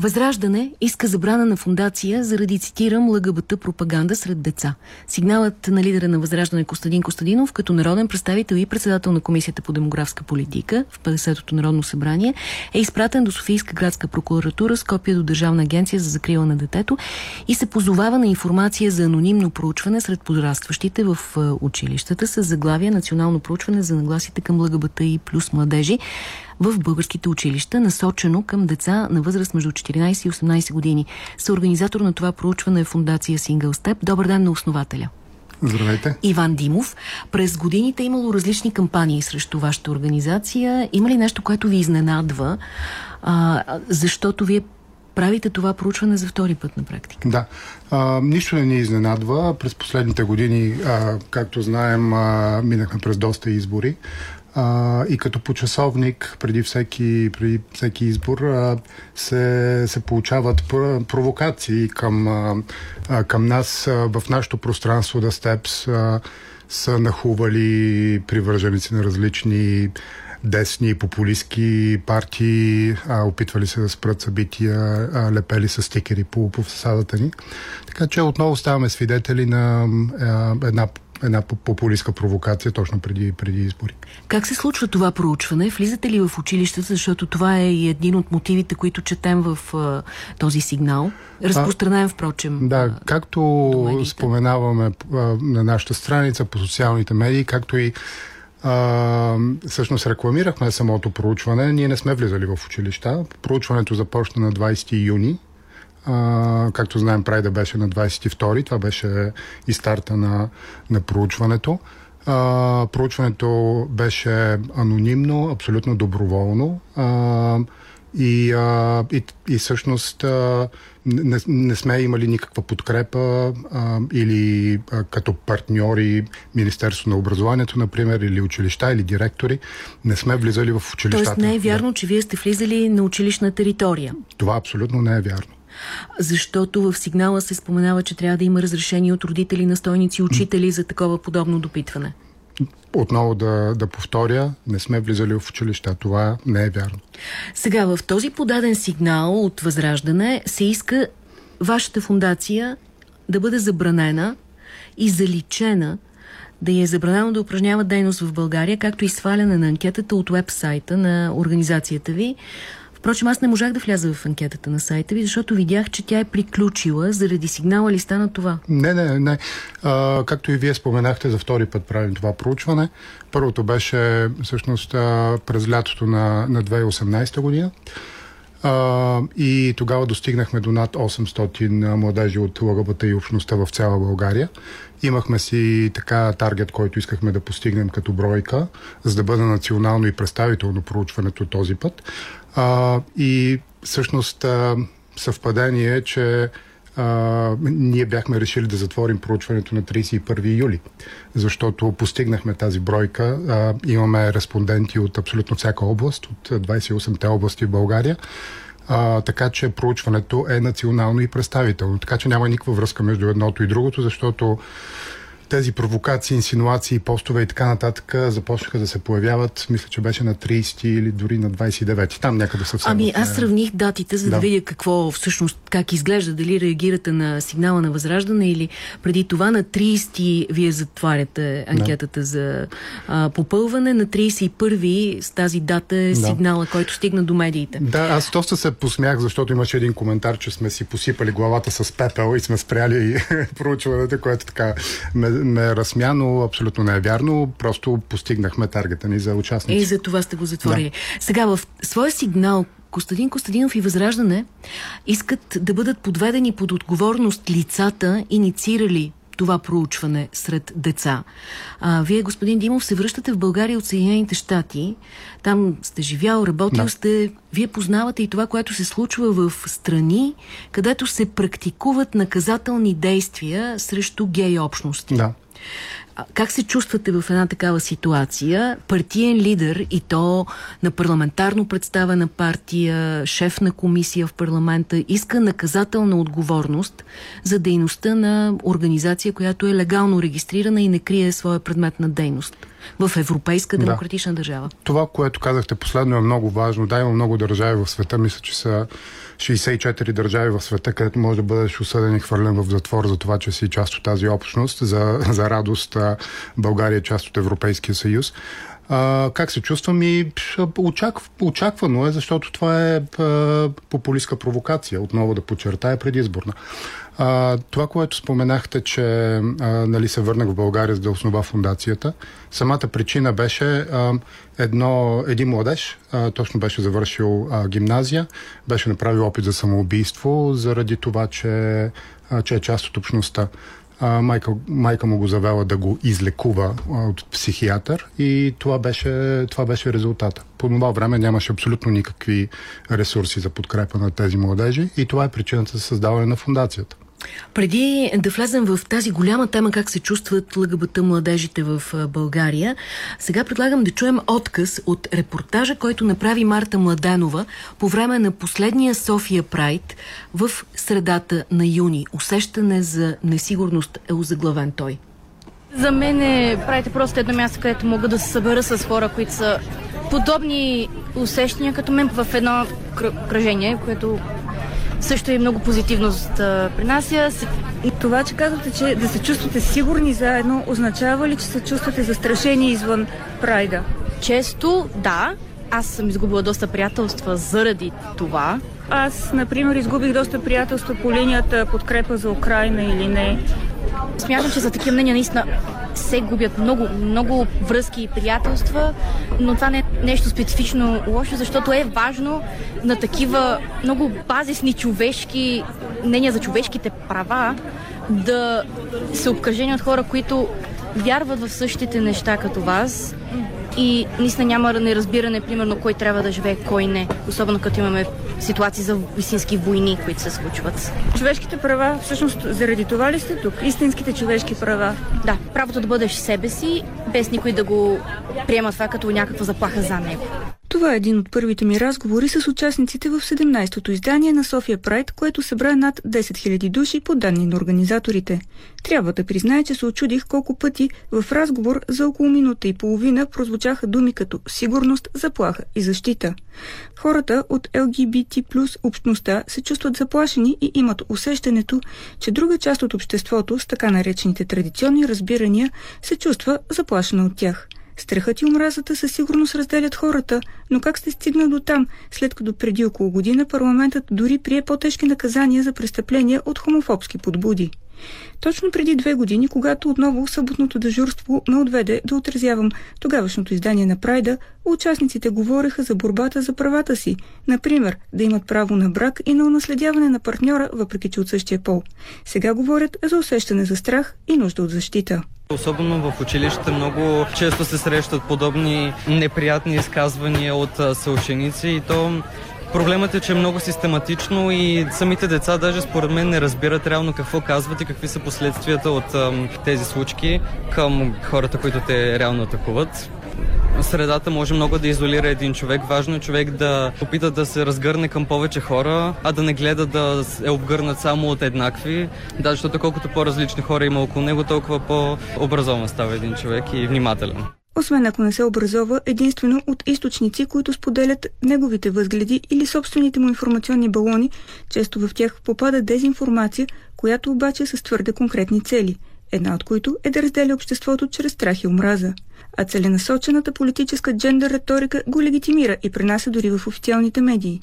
Възраждане иска забрана на фундация заради, цитирам, ЛГБТ пропаганда сред деца. Сигналът на лидера на Възраждане Костадин Костадинов като народен представител и председател на Комисията по демографска политика в 50-то Народно събрание е изпратен до Софийска градска прокуратура с копия до Държавна агенция за закрила на детето и се позовава на информация за анонимно проучване сред подрастващите в училищата с заглавия Национално проучване за нагласите към ЛГБТ и плюс младежи в българските училища, насочено към деца на възраст между 14 и 18 години. Съорганизатор на това проучване е фундация Single Step. Добър ден на основателя. Здравейте. Иван Димов. През годините е имало различни кампании срещу вашата организация. Има ли нещо, което ви изненадва? А, защото вие правите това проучване за втори път на практика. Да. А, нищо не ни изненадва. През последните години, а, както знаем, а, минахме през доста избори. А, и като почасовник преди всеки, преди всеки избор а, се, се получават провокации към, а, към нас а, в нашето пространство да Steps а, са нахували привърженици на различни десни популистски партии, а, опитвали се да спрат събития, а, лепели с стикери по, по фасадата ни. Така че отново ставаме свидетели на а, една една популистка провокация точно преди, преди избори. Как се случва това проучване? Влизате ли в училищата, защото това е и един от мотивите, които четем в а, този сигнал? Разпространен, впрочем. Да, както споменаваме а, на нашата страница по социалните медии, както и а, всъщност рекламирахме самото проучване. Ние не сме влизали в училища. Проучването започна на 20 юни. А, както знаем, Прайда беше на 22. Това беше и старта на, на проучването. А, проучването беше анонимно, абсолютно доброволно. А, и, а, и, и всъщност а, не, не сме имали никаква подкрепа а, или а, като партньори Министерство на образованието, например, или училища, или директори. Не сме влизали в училищата. Тоест не е вярно, да. че вие сте влизали на училищна територия? Това абсолютно не е вярно. Защото в сигнала се споменава, че трябва да има разрешение от родители, настойници, учители за такова подобно допитване. Отново да, да повторя, не сме влизали в училища. Това не е вярно. Сега, в този подаден сигнал от Възраждане се иска вашата фундация да бъде забранена и заличена да е забранено да упражнява дейност в България, както и сваляне на анкетата от веб-сайта на организацията ви, Впрочем, аз не можах да вляза в анкетата на сайта ви, защото видях, че тя е приключила заради сигнала ли стана това? Не, не, не. А, както и вие споменахте, за втори път правим това проучване. Първото беше всъщност през лятото на, на 2018 година. Uh, и тогава достигнахме до над 800 младежи от ЛГБТ и общността в цяла България. Имахме си така таргет, който искахме да постигнем като бройка, за да бъде национално и представително проучването този път. А, и всъщност а, съвпадение е, че а, ние бяхме решили да затворим проучването на 31 юли, защото постигнахме тази бройка. А, имаме респонденти от абсолютно всяка област, от 28-те области в България. А, така че проучването е национално и представително. Така че няма никаква връзка между едното и другото, защото тези провокации, инсинуации, постове и така нататък започнаха да се появяват, мисля, че беше на 30 или дори на 29. Там някъде съвсем. Ами аз сравних датите, за да, да видя какво всъщност, как изглежда, дали реагирате на сигнала на възраждане или преди това на 30 вие затваряте анкетата да. за а, попълване, на 31 с тази дата е да. сигнала, който стигна до медиите. Да, аз доста се посмях, защото имаше един коментар, че сме си посипали главата с пепел и сме спряли проучването, което така ме ме разсмя, но абсолютно не е вярно. Просто постигнахме таргета ни за участници. И за това сте го затворили. Да. Сега в своя сигнал Костадин Костадинов и Възраждане искат да бъдат подведени под отговорност лицата, инициирали това проучване сред деца. А, вие, господин Димов, се връщате в България от Съединените щати. Там сте живял, работил да. сте. Вие познавате и това, което се случва в страни, където се практикуват наказателни действия срещу гей общности. Да. Как се чувствате в една такава ситуация? Партиен лидер и то на парламентарно представена партия, шеф на комисия в парламента, иска наказателна отговорност за дейността на организация, която е легално регистрирана и не крие своя предмет на дейност в европейска демократична да. държава. Това, което казахте последно е много важно. Да, има много държави в света. Мисля, че са 64 държави в света, където може да бъдеш осъден и хвърлен в затвор за това, че си част от тази общност. За, за радост България е част от Европейския съюз. А, как се чувствам и очакв, очаквано е, защото това е а, популистка провокация, отново да подчертая предизборна. А, това, което споменахте, че а, нали, се върнах в България за да основа фундацията, самата причина беше а, едно, един младеж, а, точно беше завършил а, гимназия, беше направил опит за самоубийство заради това, че, а, че е част от общността а, майка, майка му го завела да го излекува а, от психиатър и това беше, това беше резултата. По това време нямаше абсолютно никакви ресурси за подкрепа на тези младежи и това е причината за създаване на фундацията. Преди да влезем в тази голяма тема как се чувстват ЛГБТ младежите в България, сега предлагам да чуем отказ от репортажа, който направи Марта Младенова по време на последния София Прайд в средата на юни. Усещане за несигурност е озаглавен той. За мен е правите просто едно място, където мога да се събера с хора, които са подобни усещания като мен в едно кръжение, което също и много позитивност принася. И това, че казвате, че да се чувствате сигурни заедно, означава ли, че се чувствате застрашени извън прайда? Често, да. Аз съм изгубила доста приятелства заради това. Аз, например, изгубих доста приятелства по линията подкрепа за Украина или не. Смятам, че за такива мнения наистина се губят много, много връзки и приятелства, но това не е нещо специфично лошо, защото е важно на такива много базисни човешки мнения за човешките права да се обкръжени от хора, които вярват в същите неща като вас и наистина няма неразбиране, примерно, кой трябва да живее, кой не. Особено като имаме ситуации за истински войни, които се случват. Човешките права, всъщност, заради това ли сте тук? Истинските човешки права? Да, правото да бъдеш себе си, без никой да го приема това като някаква заплаха за него. Това е един от първите ми разговори с участниците в 17-то издание на София Прайд, което събра над 10 000 души по данни на организаторите. Трябва да призная, че се очудих колко пъти в разговор за около минута и половина прозвучаха думи като сигурност, заплаха и защита. Хората от ЛГБТ плюс общността се чувстват заплашени и имат усещането, че друга част от обществото с така наречените традиционни разбирания се чувства заплашена от тях – Страхът и омразата със сигурност разделят хората, но как сте стигнали до там, след като преди около година парламентът дори прие по-тежки наказания за престъпления от хомофобски подбуди? Точно преди две години, когато отново съботното дежурство ме отведе да отразявам тогавашното издание на Прайда, участниците говореха за борбата за правата си. Например, да имат право на брак и на унаследяване на партньора, въпреки че от същия пол. Сега говорят за усещане за страх и нужда от защита. Особено в училище много често се срещат подобни неприятни изказвания от съученици и то Проблемът е, че е много систематично и самите деца даже според мен не разбират реално какво казват и какви са последствията от тези случки към хората, които те реално атакуват средата може много да изолира един човек. Важно е човек да опита да се разгърне към повече хора, а да не гледа да е обгърнат само от еднакви. Да, защото колкото по-различни хора има около него, толкова по-образован става един човек и внимателен освен ако не се образова единствено от източници, които споделят неговите възгледи или собствените му информационни балони, често в тях попада дезинформация, която обаче е с твърде конкретни цели – една от които е да разделя обществото чрез страх и омраза. А целенасочената политическа джендър риторика го легитимира и пренася дори в официалните медии.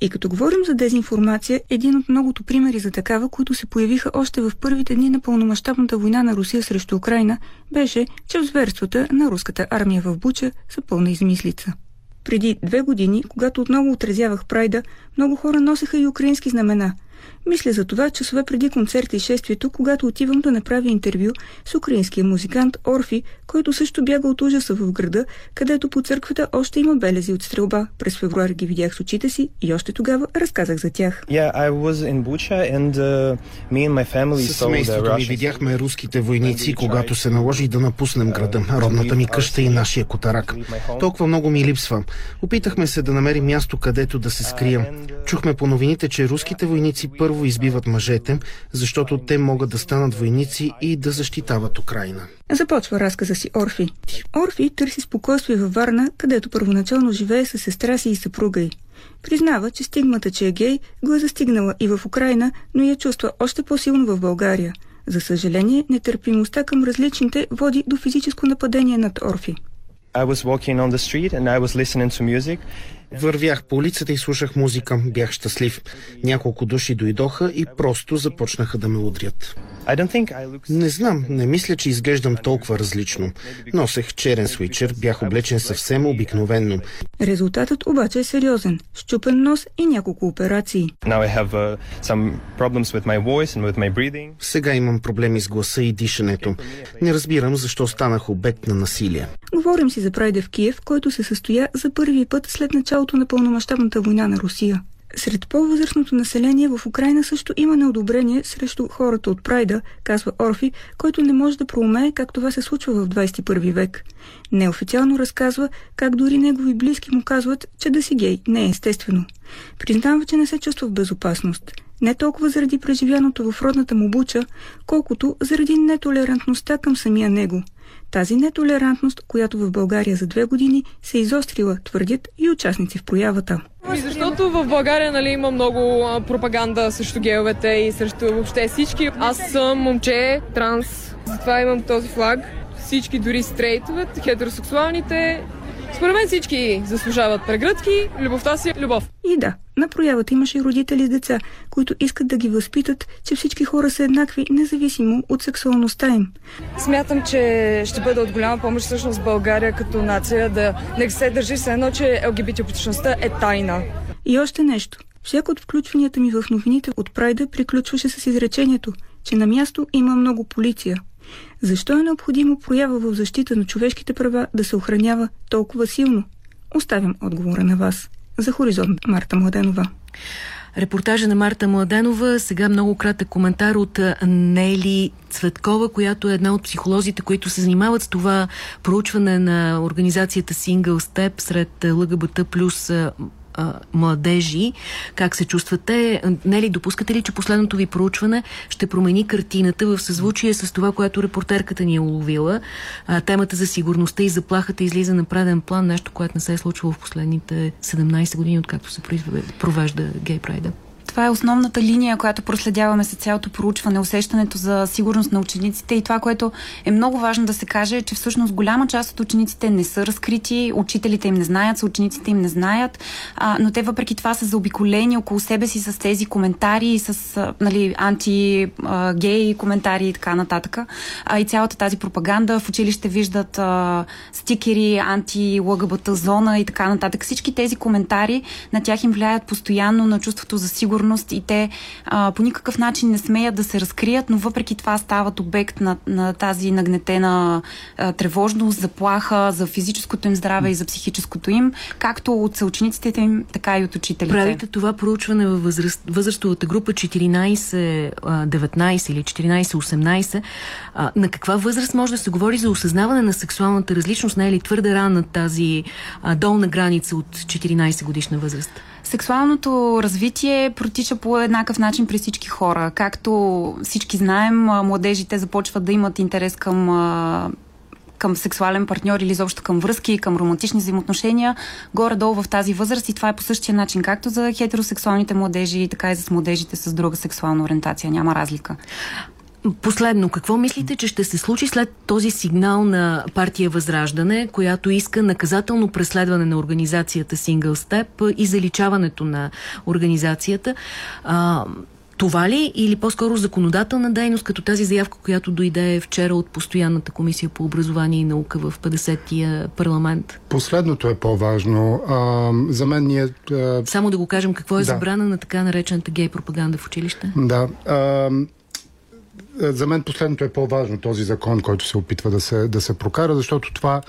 И като говорим за дезинформация, един от многото примери за такава, които се появиха още в първите дни на пълномащабната война на Русия срещу Украина, беше, че в зверствата на руската армия в Буча са пълна измислица. Преди две години, когато отново отразявах прайда, много хора носеха и украински знамена – Мисля за това часове преди концерта и шествието, когато отивам да направя интервю с украинския музикант Орфи, който също бяга от ужаса в града, където по църквата още има белези от стрелба. През февруари ги видях с очите си и още тогава разказах за тях. Uh, Със семейството ми видяхме руските войници, когато се наложи да напуснем града, родната ми къща и нашия котарак. Толкова много ми липсва. Опитахме се да намерим място, където да се скрием. Чухме по новините, че руските войници първо избиват мъжете, защото те могат да станат войници и да защитават Украина. Започва разказа си Орфи. Орфи търси спокойствие във Варна, където първоначално живее с сестра си и съпруга й. Признава, че стигмата, че е гей, го е застигнала и в Украина, но я чувства още по-силно в България. За съжаление, нетърпимостта към различните води до физическо нападение над Орфи. I was walking on the street and I was listening to music. Вървях по улицата и слушах музика. Бях щастлив. Няколко души дойдоха и просто започнаха да ме удрят. Не знам, не мисля, че изглеждам толкова различно. Носех черен свичер, бях облечен съвсем обикновенно. Резултатът обаче е сериозен. Щупен нос и няколко операции. Uh, Сега имам проблеми с гласа и дишането. Не разбирам защо станах обект на насилие. Говорим си за прайда в Киев, който се състоя за първи път след началото на пълномащабната война на Русия. Сред по-възрастното население в Украина също има неодобрение срещу хората от Прайда, казва Орфи, който не може да проумее как това се случва в 21 век. Неофициално разказва как дори негови близки му казват, че да си гей не е естествено. Признава, че не се чувства в безопасност. Не толкова заради преживяното в родната му буча, колкото заради нетолерантността към самия него – тази нетолерантност, която в България за две години се изострила, твърдят и участници в проявата. И защото в България нали, има много пропаганда срещу геовете и срещу въобще всички. Аз съм момче, транс, затова имам този флаг. Всички, дори стрейтовете, хетеросексуалните, според мен всички заслужават прегръдки, любовта си е любов. И да, на проявата имаше и родители с деца, които искат да ги възпитат, че всички хора са еднакви, независимо от сексуалността им. Смятам, че ще бъде от голяма помощ всъщност България като нация да не се държи се едно, че ЛГБТ политичността е тайна. И още нещо. Всяко от включванията ми в новините от Прайда приключваше с изречението, че на място има много полиция. Защо е необходимо проява в защита на човешките права да се охранява толкова силно? Оставям отговора на вас. За Хоризонт Марта Младенова. Репортажа на Марта Младенова. Сега много кратък коментар от Нели Цветкова, която е една от психолозите, които се занимават с това проучване на организацията Single Step сред ЛГБТ плюс а, младежи, как се чувстват те. Нели, допускате ли, че последното ви проучване ще промени картината в съзвучие с това, което репортерката ни е уловила? А, темата за сигурността и заплахата излиза на преден план, нещо, което не се е случвало в последните 17 години, откакто се провежда гей прайда. Това е основната линия, която проследяваме с цялото проучване, усещането за сигурност на учениците и това, което е много важно да се каже, е, че всъщност голяма част от учениците не са разкрити, учителите им не знаят, съучениците им не знаят, а, но те въпреки това са заобиколени около себе си с тези коментари, с а, нали, анти-гей коментари и така нататък. А, и цялата тази пропаганда в училище виждат а, стикери, анти-ЛГБТ зона и така нататък. Всички тези коментари на тях им влияят постоянно на чувството за сигурност сигурност и те а, по никакъв начин не смеят да се разкрият, но въпреки това стават обект на, на тази нагнетена а, тревожност, заплаха за физическото им здраве и за психическото им, както от съучениците им, така и от учителите. Правите това проучване във възраст, възрастовата група 14-19 или 14-18. На каква възраст може да се говори за осъзнаване на сексуалната различност? Не е ли твърде рана тази а, долна граница от 14 годишна възраст? Сексуалното развитие протича по еднакъв начин при всички хора. Както всички знаем, младежите започват да имат интерес към към сексуален партньор или изобщо към връзки, към романтични взаимоотношения, горе-долу в тази възраст и това е по същия начин, както за хетеросексуалните младежи, така и за младежите с друга сексуална ориентация. Няма разлика. Последно, какво мислите, че ще се случи след този сигнал на партия Възраждане, която иска наказателно преследване на организацията Single Step и заличаването на организацията? А, Това ли или по-скоро законодателна дейност, като тази заявка, която дойде вчера от постоянната комисия по образование и наука в 50-я парламент? Последното е по-важно. за мен ние... А... Само да го кажем, какво е да. забрана на така наречената гей пропаганда в училище? Да. А, за мен последното е по-важно, този закон, който се опитва да се, да се прокара, защото това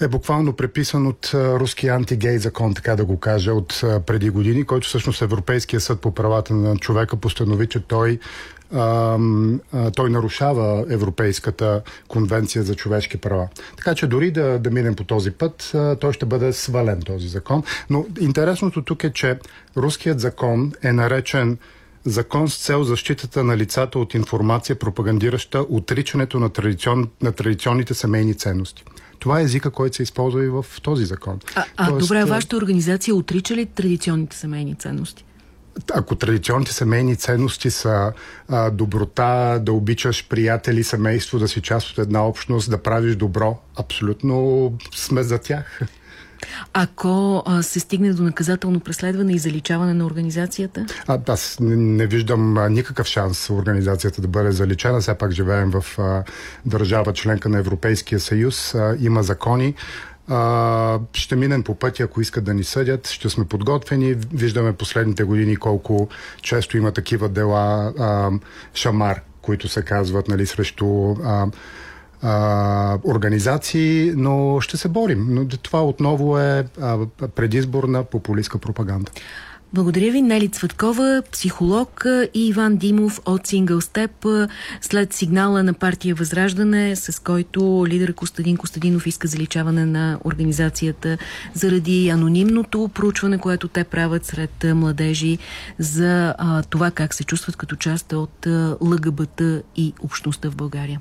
е буквално преписан от руски антигей закон, така да го кажа, от преди години, който всъщност Европейския съд по правата на човека постанови, че той той нарушава Европейската конвенция за човешки права. Така че дори да, да минем по този път, той ще бъде свален този закон. Но интересното тук е, че руският закон е наречен закон с цел защитата на лицата от информация, пропагандираща отричането на, традицион, на традиционните семейни ценности. Това е езика, който се използва и в този закон. А, а Тоест, добре, вашата организация отрича ли традиционните семейни ценности? ако традиционните семейни ценности са а, доброта, да обичаш приятели, семейство, да си част от една общност, да правиш добро, абсолютно сме за тях. Ако а, се стигне до наказателно преследване и заличаване на организацията? А, аз не, не виждам а, никакъв шанс организацията да бъде заличена. Все пак живеем в а, държава членка на Европейския съюз. А, има закони. А, ще минем по пътя, ако искат да ни съдят. Ще сме подготвени. Виждаме последните години колко често има такива дела а, шамар, които се казват нали, срещу а, а, организации, но ще се борим. Но това отново е а, предизборна популистска пропаганда. Благодаря ви, Нели Цветкова, психолог и Иван Димов от Single Step. След сигнала на партия Възраждане, с който лидер Костадин Костадинов иска заличаване на организацията заради анонимното проучване, което те правят сред младежи за а, това как се чувстват като част от ЛГБТ и общността в България.